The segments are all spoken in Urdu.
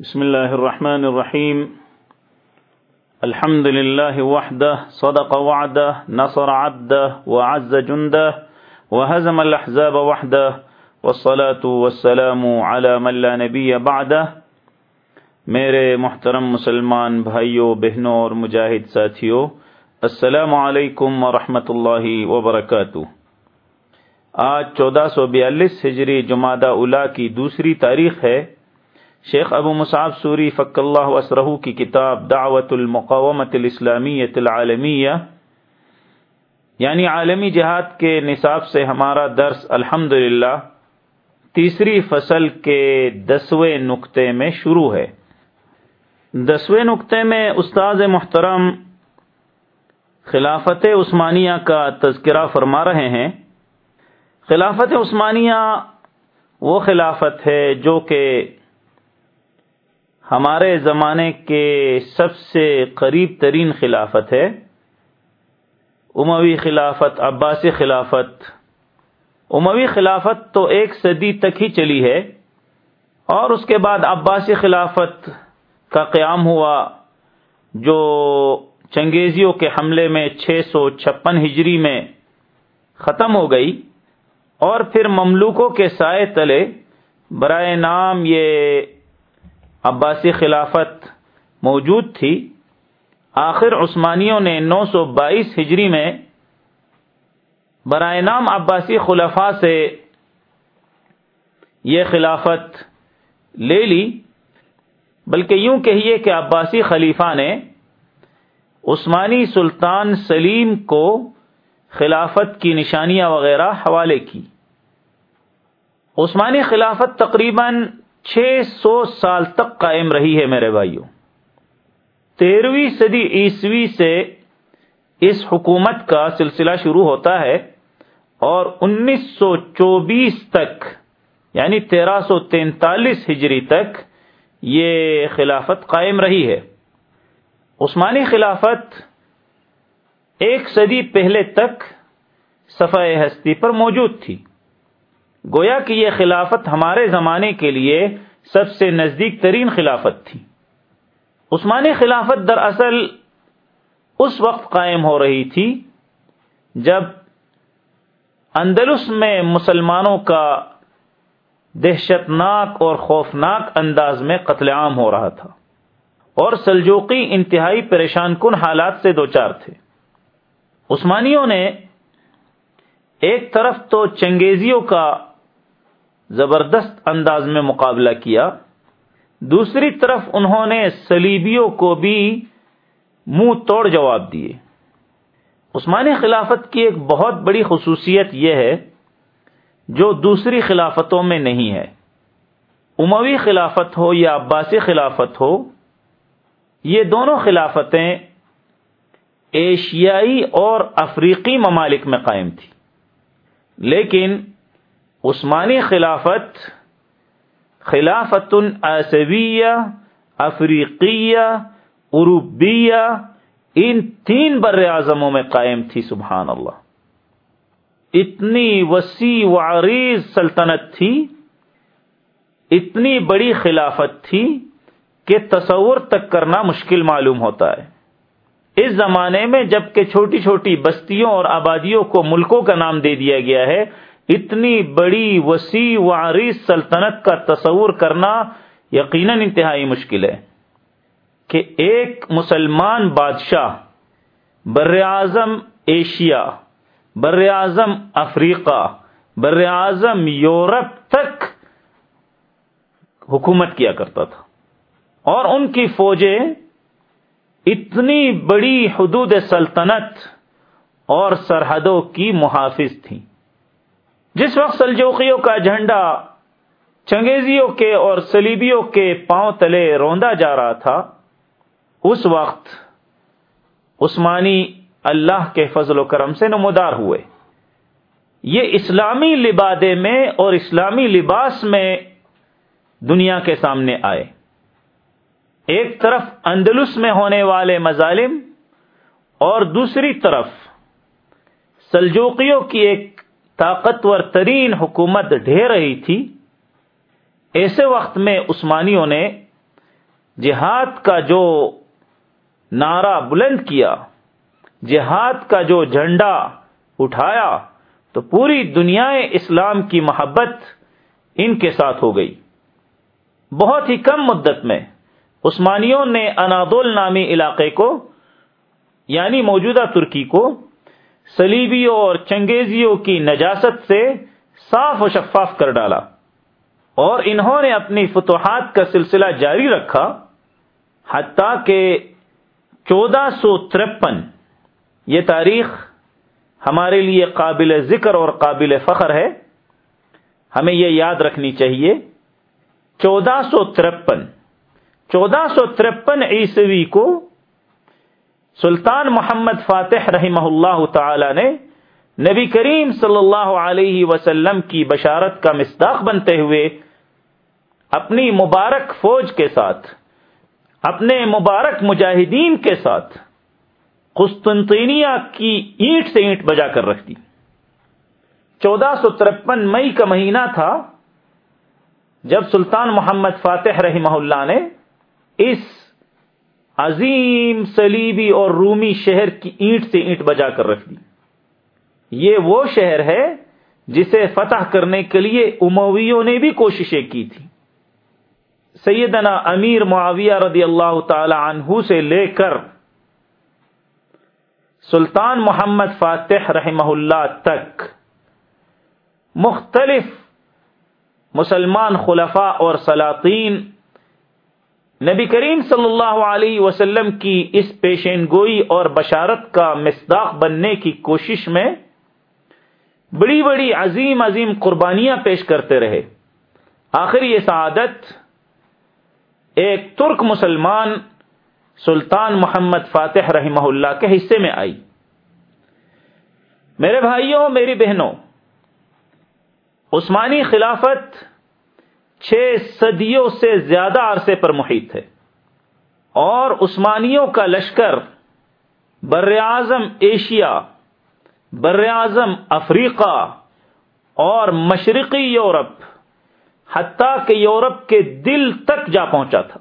بسم الله الرحمن الرحيم الحمد لله وحده صدق وعده نصر عبده وعز جنده وهزم الأحزاب وحده والصلاة والسلام على من لا نبي بعده میرے محترم مسلمان بھائیوں بہنوں اور مجاہد ساتھیوں السلام علیکم ورحمۃ اللہ وبرکاتہ۔ آج چودہ سو بیالیس ہجری جمادہ الا کی دوسری تاریخ ہے۔ شیخ ابو مصعب سوری فق اللہ وسرہ کی کتاب دعوت المقامت الاسلامیت العالمیہ یعنی عالمی جہاد کے نصاب سے ہمارا درس الحمد تیسری فصل کے دسویں نقطے میں شروع ہے۔ دسویں نقطے میں استاذ محترم خلافت عثمانیہ کا تذکرہ فرما رہے ہیں۔ خلافت عثمانیہ وہ خلافت ہے جو کہ ہمارے زمانے کے سب سے قریب ترین خلافت ہے اموی خلافت، عباسی خلافت۔ اموی خلافت تو ایک صدی تک ہی چلی ہے اور اس کے بعد عباسی خلافت کا قیام ہوا جو چنگیزیوں کے حملے میں چھ سو چھپن ہجری میں ختم ہو گئی اور پھر مملوکوں کے سائے تلے، برائے نام یہ عباسی خلافت موجود تھی۔ آخر عثمانیوں نے نو سو بائیس ہجری میں برائے نام عباسی خلفاء سے یہ خلافت لے لی، بلکہ یوں کہیے کہ عباسی خلیفہ نے عثمانی سلطان سلیم کو خلافت کی نشانیاں وغیرہ حوالے کی۔ عثمانی خلافت تقریباً چھ سو سال تک قائم رہی ہے میرے بھائیوں۔ تیرہویں صدی عیسوی سے اس حکومت کا سلسلہ شروع ہوتا ہے اور انیس سو چوبیس تک یعنی تیرہ سو تینتالیس ہجری تک یہ خلافت قائم رہی ہے۔ عثمانی خلافت ایک صدی پہلے تک صفحہ ہستی پر موجود تھی۔ گویا کہ یہ خلافت ہمارے زمانے کے لیے سب سے نزدیک ترین خلافت تھی۔ عثمانی خلافت دراصل اس وقت قائم ہو رہی تھی جب اندلس میں مسلمانوں کا دہشت ناک اور خوفناک انداز میں قتل عام ہو رہا تھا اور سلجوقی انتہائی پریشان کن حالات سے دوچار تھے۔ عثمانیوں نے ایک طرف تو چنگیزیوں کا زبردست انداز میں مقابلہ کیا۔ دوسری طرف انہوں نے سلیبیوں کو بھی منہ توڑ جواب دیے۔ عثمانی خلافت کی ایک بہت بڑی خصوصیت یہ ہے، جو دوسری خلافتوں میں نہیں ہے۔ اموی خلافت ہو یا عباسی خلافت ہو، یہ دونوں خلافتیں ایشیائی اور افریقی ممالک میں قائم تھی لیکن عثمانی خلافت خلافت آسویہ، افریقیہ عروبیہ ان تین بر اعظموں میں قائم تھی، سبحان اللہ۔ اتنی وسیع و عریض سلطنت تھی، اتنی بڑی خلافت تھی کہ تصور تک کرنا مشکل معلوم ہوتا ہے۔ اس زمانے میں جبکہ چھوٹی چھوٹی بستیوں اور آبادیوں کو ملکوں کا نام دے دیا گیا ہے اتنی بڑی وسیع و عریض سلطنت کا تصور کرنا یقیناً انتہائی مشکل ہے کہ ایک مسلمان بادشاہ بر اعظم ایشیا، بر اعظم افریقہ، بر اعظم یورپ تک حکومت کیا کرتا تھا۔ اور ان کی فوجیں اتنی بڑی حدود سلطنت اور سرحدوں کی محافظ تھیں۔ جس وقت سلجوقیوں کا جھنڈا چنگیزیوں کے اور سلیبیوں کے پاؤں تلے روندا جا رہا تھا، اس وقت عثمانی اللہ کے فضل و کرم سے نمودار ہوئے۔ یہ اسلامی لبادے میں اور اسلامی لباس میں دنیا کے سامنے آئے۔ ایک طرف اندلس میں ہونے والے مظالم اور دوسری طرف سلجوقیوں کی ایک طاقتور ترین حکومت ڈھیر رہی تھی۔ ایسے وقت میں عثمانیوں نے جہاد کا جو نعرہ بلند کیا، جہاد کا جو جھنڈا اٹھایا، تو پوری دنیا اسلام کی محبت ان کے ساتھ ہو گئی۔ بہت ہی کم مدت میں عثمانیوں نے انادول نامی علاقے کو یعنی موجودہ ترکی کو سلیبیوں اور چنگیزیوں کی نجاست سے صاف و شفاف کر ڈالا اور انہوں نے اپنی فتوحات کا سلسلہ جاری رکھا حتیٰ کہ چودہ سو ترپن یہ تاریخ ہمارے لیے قابل ذکر اور قابل فخر ہے۔ ہمیں یہ یاد رکھنی چاہیے۔ چودہ سو ترپن، چودہ سو ترپن عیسوی کو سلطان محمد فاتح رحمہ اللہ تعالی نے نبی کریم صلی اللہ علیہ وسلم کی بشارت کا مصداق بنتے ہوئے اپنی مبارک فوج کے ساتھ، اپنے مبارک مجاہدین کے ساتھ قسطنطینیہ کی اینٹ سے اینٹ بجا کر رکھ دی۔ چودہ سو ترپن مئی کا مہینہ تھا جب سلطان محمد فاتح رحمہ اللہ نے اس عظیم سلیبی اور رومی شہر کی اینٹ سے اینٹ بجا کر رکھ دی۔ یہ وہ شہر ہے جسے فتح کرنے کے لیے امویوں نے بھی کوششیں کی تھی۔ سیدنا امیر معاویہ رضی اللہ تعالی عنہ سے لے کر سلطان محمد فاتح رحمہ اللہ تک مختلف مسلمان خلفاء اور سلاطین نبی کریم صلی اللہ علیہ وسلم کی اس پیشین گوئی اور بشارت کا مصداق بننے کی کوشش میں بڑی بڑی عظیم عظیم قربانیاں پیش کرتے رہے۔ آخر یہ سعادت، ایک ترک مسلمان سلطان محمد فاتح رحمہ اللہ کے حصے میں آئی۔ میرے بھائیوں، میری بہنوں، عثمانی خلافت چھ صدیوں سے زیادہ عرصے پر محیط ہے۔ اور عثمانیوں کا لشکر بر اعظم ایشیا، بر اعظم افریقہ اور مشرقی یورپ، حتیٰ کہ یورپ کے دل تک جا پہنچا تھا۔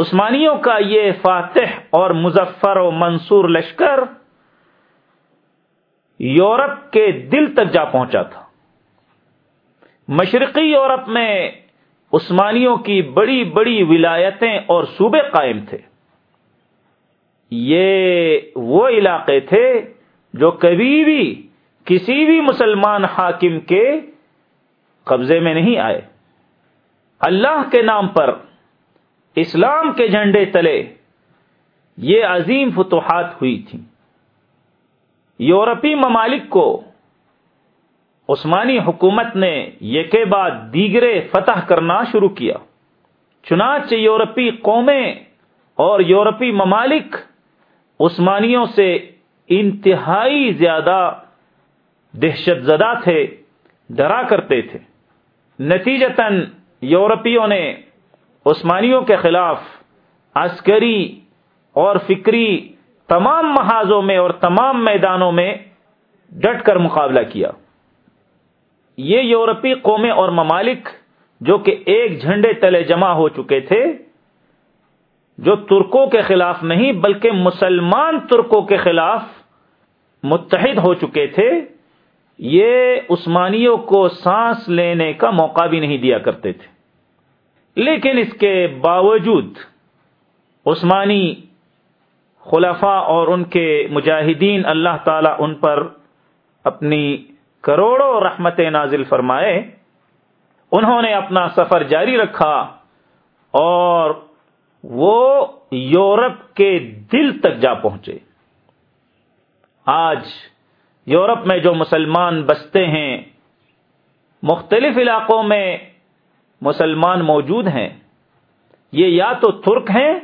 عثمانیوں کا یہ فاتح اور مظفر و منصور لشکر یورپ کے دل تک جا پہنچا تھا۔ مشرقی یورپ میں عثمانیوں کی بڑی بڑی ولایتیں اور صوبے قائم تھے۔ یہ وہ علاقے تھے جو کبھی بھی کسی بھی مسلمان حاکم کے قبضے میں نہیں آئے۔ اللہ کے نام پر اسلام کے جھنڈے تلے یہ عظیم فتوحات ہوئی تھی یورپی ممالک کو عثمانی حکومت نے یہ کے بعد دیگرے فتح کرنا شروع کیا۔ چنانچہ یورپی قومیں اور یورپی ممالک عثمانیوں سے انتہائی زیادہ دہشت زدہ تھے، ڈرا کرتے تھے۔ نتیجتاً یورپیوں نے عثمانیوں کے خلاف عسکری اور فکری تمام محاذوں میں اور تمام میدانوں میں ڈٹ کر مقابلہ کیا۔ یہ یورپی قومیں اور ممالک جو کہ ایک جھنڈے تلے جمع ہو چکے تھے، جو ترکوں کے خلاف نہیں بلکہ مسلمان ترکوں کے خلاف متحد ہو چکے تھے، یہ عثمانیوں کو سانس لینے کا موقع بھی نہیں دیا کرتے تھے۔ لیکن اس کے باوجود عثمانی خلفاء اور ان کے مجاہدین اللہ تعالی ان پر اپنی کروڑوں رحمت نازل فرمائے، انہوں نے اپنا سفر جاری رکھا اور وہ یورپ کے دل تک جا پہنچے۔ آج یورپ میں جو مسلمان بستے ہیں، مختلف علاقوں میں مسلمان موجود ہیں۔ یہ یا تو ترک ہیں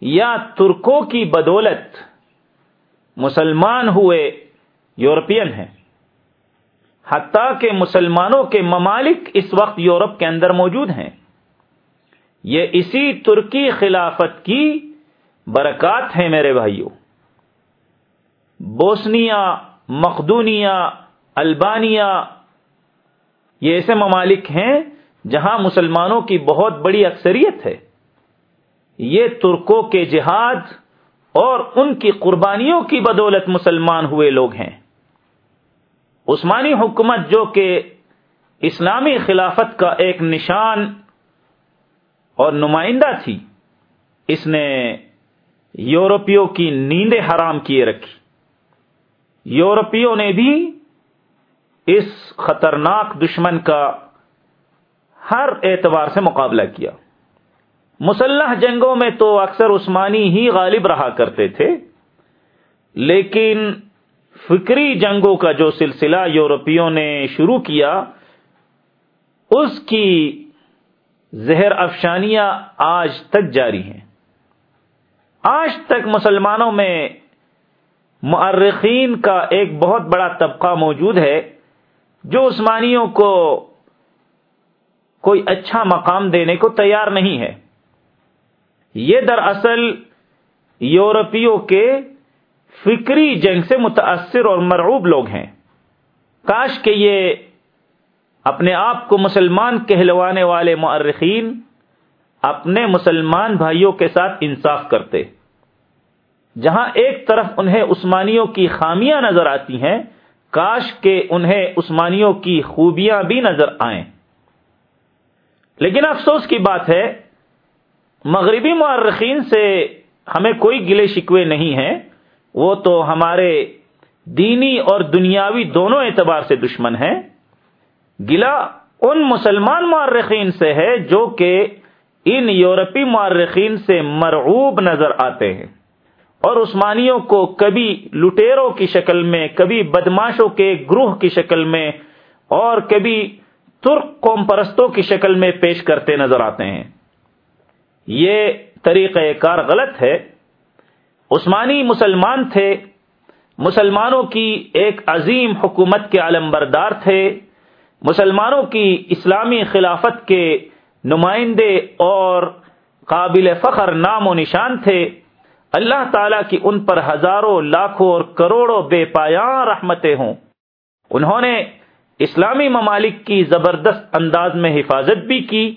یا ترکوں کی بدولت مسلمان ہوئے یورپین ہیں۔ حتیٰ کہ مسلمانوں کے ممالک اس وقت یورپ کے اندر موجود ہیں۔ یہ اسی ترکی خلافت کی برکات ہیں میرے بھائیوں بوسنیا، مقدونیا، البانیا، یہ ایسے ممالک ہیں جہاں مسلمانوں کی بہت بڑی اکثریت ہے۔ یہ ترکوں کے جہاد اور ان کی قربانیوں کی بدولت مسلمان ہوئے لوگ ہیں۔ عثمانی حکومت جو کہ اسلامی خلافت کا ایک نشان اور نمائندہ تھی، اس نے یورپیوں کی نیندیں حرام کیے رکھی۔ یورپیوں نے بھی اس خطرناک دشمن کا ہر اعتبار سے مقابلہ کیا۔ مسلح جنگوں میں تو اکثر عثمانی ہی غالب رہا کرتے تھے، لیکن فکری جنگوں کا جو سلسلہ یورپیوں نے شروع کیا، اس کی زہر افشانیاں آج تک جاری ہیں۔ آج تک مسلمانوں میں معرخین کا ایک بہت بڑا طبقہ موجود ہے، جو عثمانیوں کو کوئی اچھا مقام دینے کو تیار نہیں ہے۔ یہ دراصل یورپیوں کے فکری جنگ سے متاثر اور مرعوب لوگ ہیں۔ کاش کہ یہ اپنے آپ کو مسلمان کہلوانے والے معرخین اپنے مسلمان بھائیوں کے ساتھ انصاف کرتے۔ جہاں ایک طرف انہیں عثمانیوں کی خامیاں نظر آتی ہیں، کاش کہ انہیں عثمانیوں کی خوبیاں بھی نظر آئیں۔ لیکن افسوس کی بات ہے، مغربی معرخین سے ہمیں کوئی گلے شکوے نہیں ہیں۔ وہ تو ہمارے دینی اور دنیاوی دونوں اعتبار سے دشمن ہیں۔ گلا ان مسلمان معرخین سے ہے جو کہ ان یورپی معرخین سے مرعوب نظر آتے ہیں۔ اور عثمانیوں کو کبھی لٹیروں کی شکل میں، کبھی بدماشوں کے گروہ کی شکل میں، اور کبھی ترک قوم پرستوں کی شکل میں پیش کرتے نظر آتے ہیں۔ یہ طریقہ کار غلط ہے۔ عثمانی مسلمان تھے، مسلمانوں کی ایک عظیم حکومت کے علم بردار تھے، مسلمانوں کی اسلامی خلافت کے نمائندے اور قابل فخر نام و نشان تھے۔ اللہ تعالی کی ان پر ہزاروں لاکھوں اور کروڑوں بے پایا رحمتیں ہوں۔ انہوں نے اسلامی ممالک کی زبردست انداز میں حفاظت بھی کی،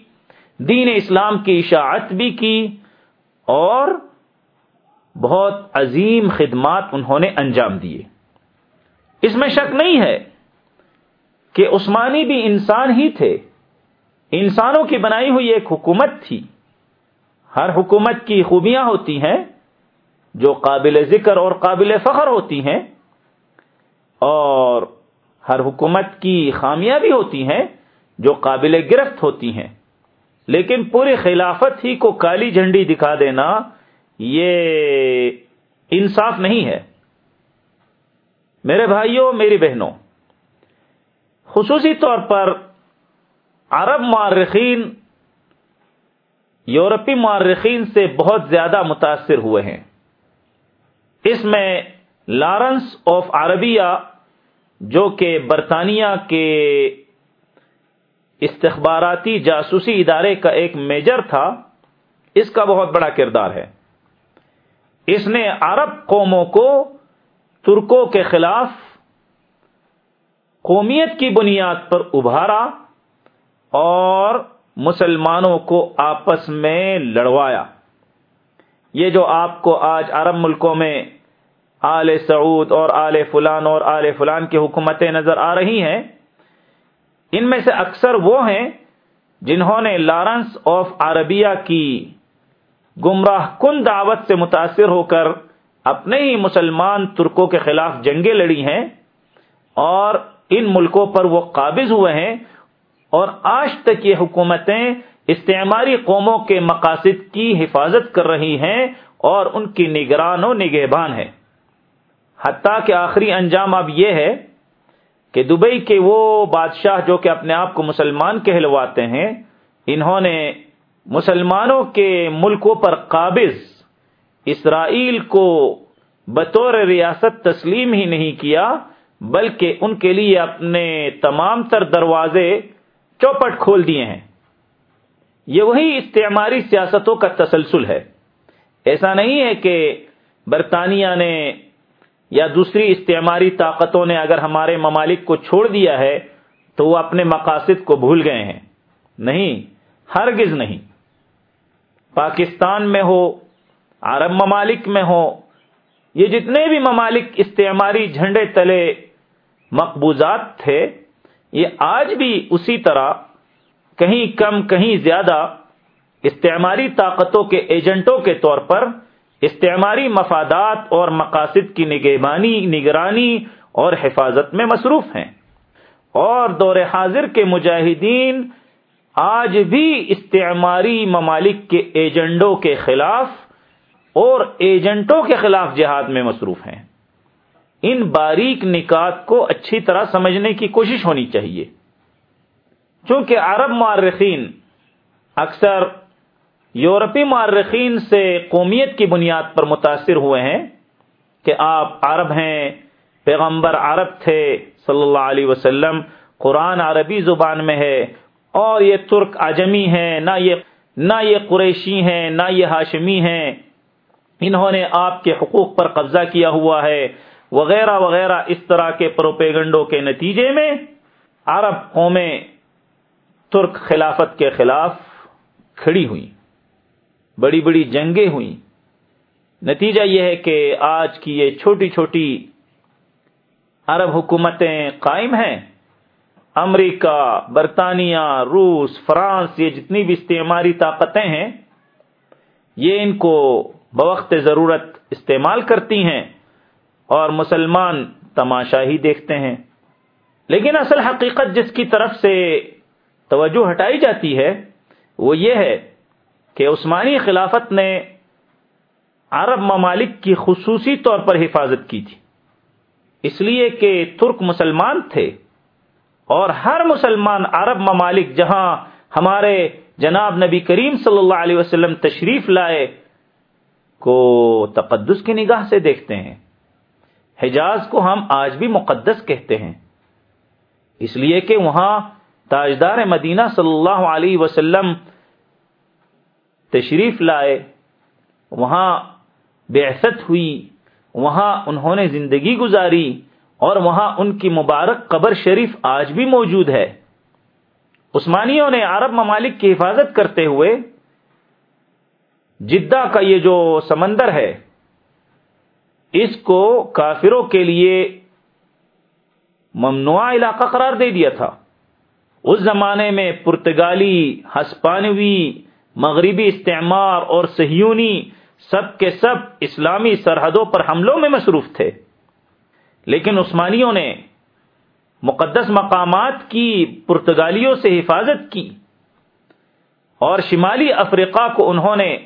دین اسلام کی اشاعت بھی کی اور بہت عظیم خدمات انہوں نے انجام دیے۔ اس میں شک نہیں ہے کہ عثمانی بھی انسان ہی تھے۔ انسانوں کی بنائی ہوئی ایک حکومت تھی۔ ہر حکومت کی خوبیاں ہوتی ہیں جو قابل ذکر اور قابل فخر ہوتی ہیں، اور ہر حکومت کی خامیاں بھی ہوتی ہیں جو قابل گرفت ہوتی ہیں۔ لیکن پوری خلافت ہی کو کالی جھنڈی دکھا دینا یہ انصاف نہیں ہے۔ میرے بھائیوں، میری بہنوں، خصوصی طور پر عرب معرخین یورپی معرخین سے بہت زیادہ متاثر ہوئے ہیں۔ اس میں لارنس آف عربیہ، جو کہ برطانیہ کے استخباراتی جاسوسی ادارے کا ایک میجر تھا، اس کا بہت بڑا کردار ہے۔ اس نے عرب قوموں کو ترکوں کے خلاف قومیت کی بنیاد پر ابھارا اور مسلمانوں کو آپس میں لڑوایا۔ یہ جو آپ کو آج عرب ملکوں میں آل سعود اور آل فلان اور آل فلان کی حکومتیں نظر آ رہی ہیں، ان میں سے اکثر وہ ہیں جنہوں نے لارنس آف عربیہ کی گمراہ کن دعوت سے متاثر ہو کر اپنے ہی مسلمان ترکوں کے خلاف جنگیں لڑی ہیں اور ان ملکوں پر وہ قابض ہوئے ہیں اور آج تک یہ حکومتیں استعماری قوموں کے مقاصد کی حفاظت کر رہی ہیں اور ان کی نگران و نگہبان ہے حتیٰ کہ آخری انجام اب یہ ہے کہ دبئی کے وہ بادشاہ جو کہ اپنے آپ کو مسلمان کہلواتے ہیں، انہوں نے مسلمانوں کے ملکوں پر قابض اسرائیل کو بطور ریاست تسلیم ہی نہیں کیا، بلکہ ان کے لیے اپنے تمام تر دروازے چوپٹ کھول دیے ہیں۔ یہ وہی استعماری سیاستوں کا تسلسل ہے۔ ایسا نہیں ہے کہ برطانیہ نے یا دوسری استعماری طاقتوں نے اگر ہمارے ممالک کو چھوڑ دیا ہے تو وہ اپنے مقاصد کو بھول گئے ہیں۔ نہیں، ہرگز نہیں۔ پاکستان میں ہو، عرب ممالک میں ہو، یہ جتنے بھی ممالک استعماری جھنڈے تلے مقبوضات تھے، یہ آج بھی اسی طرح کہیں کم کہیں زیادہ استعماری طاقتوں کے ایجنٹوں کے طور پر استعماری مفادات اور مقاصد کی نگہبانی، نگرانی اور حفاظت میں مصروف ہیں۔ اور دور حاضر کے مجاہدین آج بھی استعماری ممالک کے ایجنڈوں کے خلاف اور ایجنٹوں کے خلاف جہاد میں مصروف ہیں۔ ان باریک نکات کو اچھی طرح سمجھنے کی کوشش ہونی چاہیے۔ چونکہ عرب معرخین اکثر یورپی معرخین سے قومیت کی بنیاد پر متاثر ہوئے ہیں کہ آپ عرب ہیں، پیغمبر عرب تھے، صلی اللہ علیہ وسلم، قرآن عربی زبان میں ہے اور یہ ترک اجمی ہیں، نہ یہ نہ یہ قریشی ہیں، نہ یہ ہاشمی ہیں۔ انہوں نے آپ کے حقوق پر قبضہ کیا ہوا ہے۔ وغیرہ وغیرہ اس طرح کے پروپیگنڈوں کے نتیجے میں عرب قومیں ترک خلافت کے خلاف کھڑی ہوئی بڑی بڑی جنگیں ہوئیں۔ نتیجہ یہ ہے کہ آج کی یہ چھوٹی چھوٹی عرب حکومتیں قائم ہیں۔ امریکہ، برطانیہ، روس، فرانس، یہ جتنی بھی استعماری طاقتیں ہیں، یہ ان کو بوقت ضرورت استعمال کرتی ہیں اور مسلمان تماشا ہی دیکھتے ہیں۔ لیکن اصل حقیقت جس کی طرف سے توجہ ہٹائی جاتی ہے، وہ یہ ہے کہ عثمانی خلافت نے عرب ممالک کی خصوصی طور پر حفاظت کی تھی۔ اس لیے کہ ترک مسلمان تھے۔ اور ہر مسلمان عرب ممالک جہاں ہمارے جناب نبی کریم صلی اللہ علیہ وسلم تشریف لائے، کو تقدس کی نگاہ سے دیکھتے ہیں۔ حجاز کو ہم آج بھی مقدس کہتے ہیں۔ اس لیے کہ وہاں تاجدار مدینہ صلی اللہ علیہ وسلم تشریف لائے، وہاں بےست ہوئی، وہاں انہوں نے زندگی گزاری۔ اور وہاں ان کی مبارک قبر شریف آج بھی موجود ہے۔ عثمانیوں نے عرب ممالک کی حفاظت کرتے ہوئے جدہ کا یہ جو سمندر ہے، اس کو کافروں کے لیے ممنوع علاقہ قرار دے دیا تھا۔ اس زمانے میں پرتگالی، ہسپانوی، مغربی استعمار اور سہیونی سب کے سب اسلامی سرحدوں پر حملوں میں مصروف تھے۔ لیکن عثمانیوں نے مقدس مقامات کی پرتگالیوں سے حفاظت کی اور شمالی افریقہ کو انہوں نے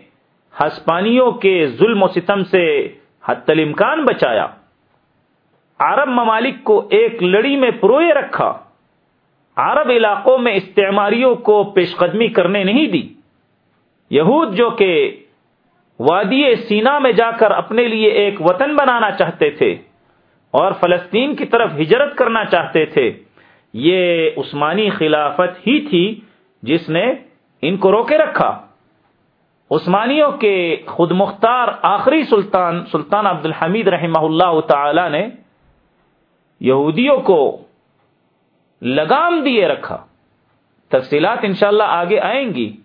ہسپانیوں کے ظلم و ستم سے حت الامکان بچایا۔ عرب ممالک کو ایک لڑی میں پروئے رکھا۔ عرب علاقوں میں استعماریوں کو پیش قدمی کرنے نہیں دی۔ یہود جو کہ وادی سینا میں جا کر اپنے لیے ایک وطن بنانا چاہتے تھے۔ اور فلسطین کی طرف ہجرت کرنا چاہتے تھے۔ یہ عثمانی خلافت ہی تھی جس نے ان کو روکے رکھا۔ عثمانیوں کے خود مختار آخری سلطان سلطان عبد الحمید رحمہ اللہ تعالی نے یہودیوں کو لگام دیے رکھا۔ تفصیلات انشاءاللہ آگے آئیں گی۔